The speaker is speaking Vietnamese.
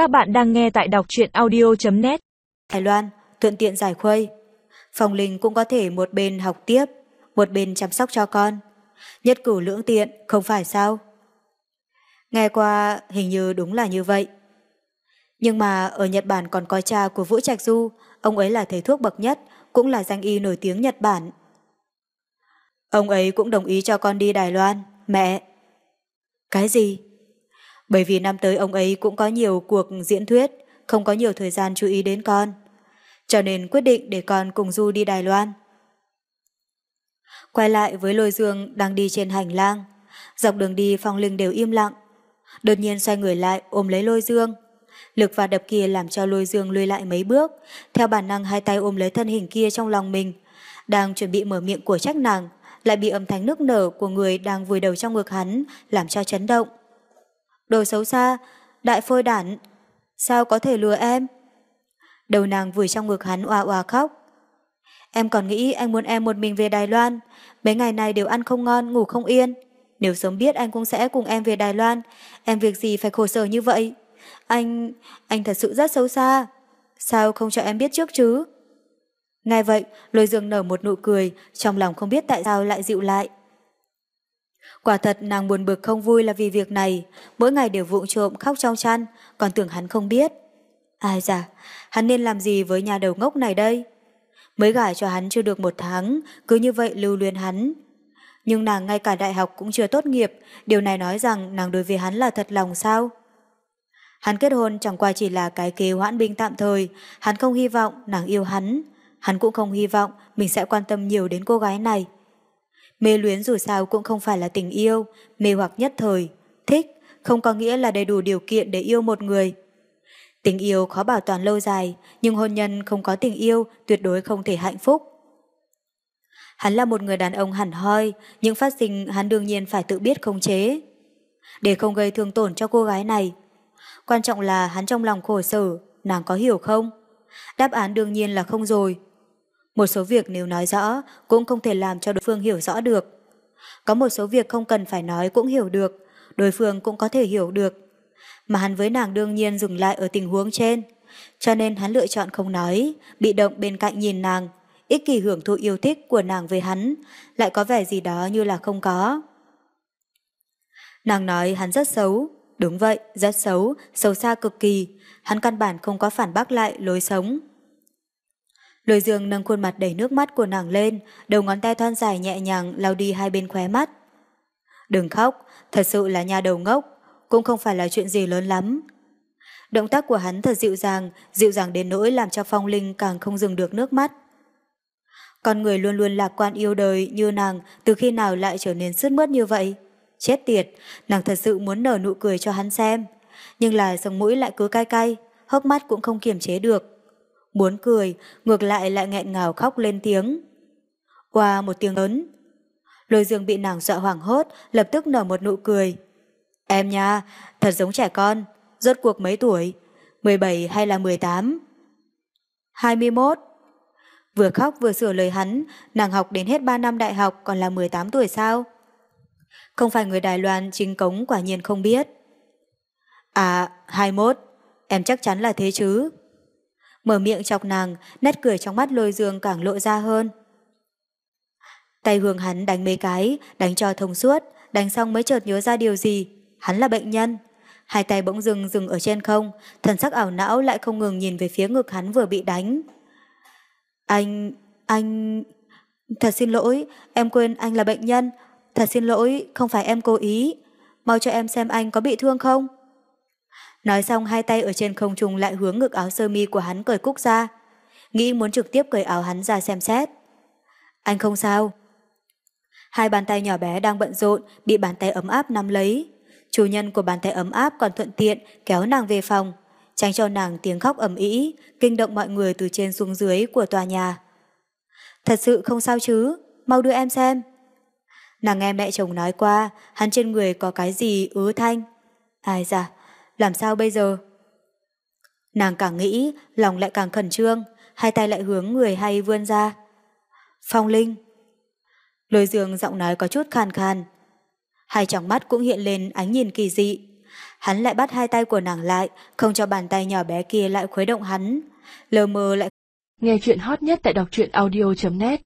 Các bạn đang nghe tại đọc truyện audio.net Đài Loan, thuận tiện giải khuây. Phòng Linh cũng có thể một bên học tiếp, một bên chăm sóc cho con. Nhất cử lưỡng tiện, không phải sao? Nghe qua hình như đúng là như vậy. Nhưng mà ở Nhật Bản còn có cha của Vũ Trạch Du, ông ấy là thầy thuốc bậc nhất, cũng là danh y nổi tiếng Nhật Bản. Ông ấy cũng đồng ý cho con đi Đài Loan, mẹ. Cái gì? Bởi vì năm tới ông ấy cũng có nhiều cuộc diễn thuyết, không có nhiều thời gian chú ý đến con. Cho nên quyết định để con cùng Du đi Đài Loan. Quay lại với lôi dương đang đi trên hành lang. Dọc đường đi phong linh đều im lặng. Đột nhiên xoay người lại ôm lấy lôi dương. Lực và đập kia làm cho lôi dương lùi lại mấy bước. Theo bản năng hai tay ôm lấy thân hình kia trong lòng mình. Đang chuẩn bị mở miệng của trách nàng. Lại bị âm thanh nước nở của người đang vùi đầu trong ngực hắn làm cho chấn động. Đồ xấu xa, đại phôi đản, sao có thể lừa em? Đầu nàng vùi trong ngực hắn oà oà khóc. Em còn nghĩ anh muốn em một mình về Đài Loan, mấy ngày này đều ăn không ngon, ngủ không yên. Nếu sớm biết anh cũng sẽ cùng em về Đài Loan, em việc gì phải khổ sở như vậy? Anh, anh thật sự rất xấu xa. Sao không cho em biết trước chứ? Ngay vậy, lôi dương nở một nụ cười, trong lòng không biết tại sao lại dịu lại. Quả thật nàng buồn bực không vui là vì việc này, mỗi ngày đều vụng trộm khóc trong chăn, còn tưởng hắn không biết. Ai dạ, hắn nên làm gì với nhà đầu ngốc này đây? Mới gả cho hắn chưa được một tháng, cứ như vậy lưu luyến hắn. Nhưng nàng ngay cả đại học cũng chưa tốt nghiệp, điều này nói rằng nàng đối với hắn là thật lòng sao? Hắn kết hôn chẳng qua chỉ là cái kế hoãn binh tạm thời, hắn không hy vọng nàng yêu hắn. Hắn cũng không hy vọng mình sẽ quan tâm nhiều đến cô gái này. Mê luyến dù sao cũng không phải là tình yêu, mê hoặc nhất thời, thích không có nghĩa là đầy đủ điều kiện để yêu một người. Tình yêu khó bảo toàn lâu dài, nhưng hôn nhân không có tình yêu tuyệt đối không thể hạnh phúc. Hắn là một người đàn ông hẳn hoi, những phát sinh hắn đương nhiên phải tự biết khống chế. Để không gây thương tổn cho cô gái này. Quan trọng là hắn trong lòng khổ sở, nàng có hiểu không? Đáp án đương nhiên là không rồi. Một số việc nếu nói rõ cũng không thể làm cho đối phương hiểu rõ được. Có một số việc không cần phải nói cũng hiểu được, đối phương cũng có thể hiểu được. Mà hắn với nàng đương nhiên dừng lại ở tình huống trên, cho nên hắn lựa chọn không nói, bị động bên cạnh nhìn nàng, ích kỷ hưởng thụ yêu thích của nàng với hắn, lại có vẻ gì đó như là không có. Nàng nói hắn rất xấu, đúng vậy, rất xấu, xấu xa cực kỳ, hắn căn bản không có phản bác lại lối sống. Lôi dương nâng khuôn mặt đầy nước mắt của nàng lên, đầu ngón tay thon dài nhẹ nhàng lau đi hai bên khóe mắt. Đừng khóc, thật sự là nhà đầu ngốc, cũng không phải là chuyện gì lớn lắm. Động tác của hắn thật dịu dàng, dịu dàng đến nỗi làm cho Phong Linh càng không dừng được nước mắt. Con người luôn luôn lạc quan yêu đời như nàng từ khi nào lại trở nên sứt mướt như vậy. Chết tiệt, nàng thật sự muốn nở nụ cười cho hắn xem. Nhưng là sống mũi lại cứ cay cay, hốc mắt cũng không kiềm chế được. Muốn cười, ngược lại lại nghẹn ngào khóc lên tiếng. Qua một tiếng lớn. Lôi dương bị nàng dọa hoảng hốt, lập tức nở một nụ cười. Em nha, thật giống trẻ con, rốt cuộc mấy tuổi? 17 hay là 18? 21. Vừa khóc vừa sửa lời hắn, nàng học đến hết 3 năm đại học còn là 18 tuổi sao? Không phải người Đài Loan chính cống quả nhiên không biết. À, 21, em chắc chắn là thế chứ. Mở miệng chọc nàng, nét cười trong mắt lôi dương càng lộ ra hơn. Tay hướng hắn đánh mấy cái, đánh cho thông suốt, đánh xong mới chợt nhớ ra điều gì. Hắn là bệnh nhân. Hai tay bỗng dừng dừng ở trên không, thần sắc ảo não lại không ngừng nhìn về phía ngực hắn vừa bị đánh. Anh, anh... Thật xin lỗi, em quên anh là bệnh nhân. Thật xin lỗi, không phải em cố ý. Mau cho em xem anh có bị thương không? Nói xong hai tay ở trên không trung lại hướng ngực áo sơ mi của hắn cởi cúc ra. Nghĩ muốn trực tiếp cởi áo hắn ra xem xét. Anh không sao. Hai bàn tay nhỏ bé đang bận rộn, bị bàn tay ấm áp nắm lấy. Chủ nhân của bàn tay ấm áp còn thuận tiện kéo nàng về phòng, tránh cho nàng tiếng khóc ầm ĩ, kinh động mọi người từ trên xuống dưới của tòa nhà. Thật sự không sao chứ, mau đưa em xem. Nàng nghe mẹ chồng nói qua, hắn trên người có cái gì ứ thanh. Ai da, làm sao bây giờ? Nàng càng nghĩ, lòng lại càng khẩn trương, hai tay lại hướng người hay vươn ra. Phong Linh. Lôi dương giọng nói có chút khan khan. Hai tròng mắt cũng hiện lên ánh nhìn kỳ dị. hắn lại bắt hai tay của nàng lại, không cho bàn tay nhỏ bé kia lại khuấy động hắn. Lờ mờ lại Nghe chuyện hot nhất tại đọc truyện audio.net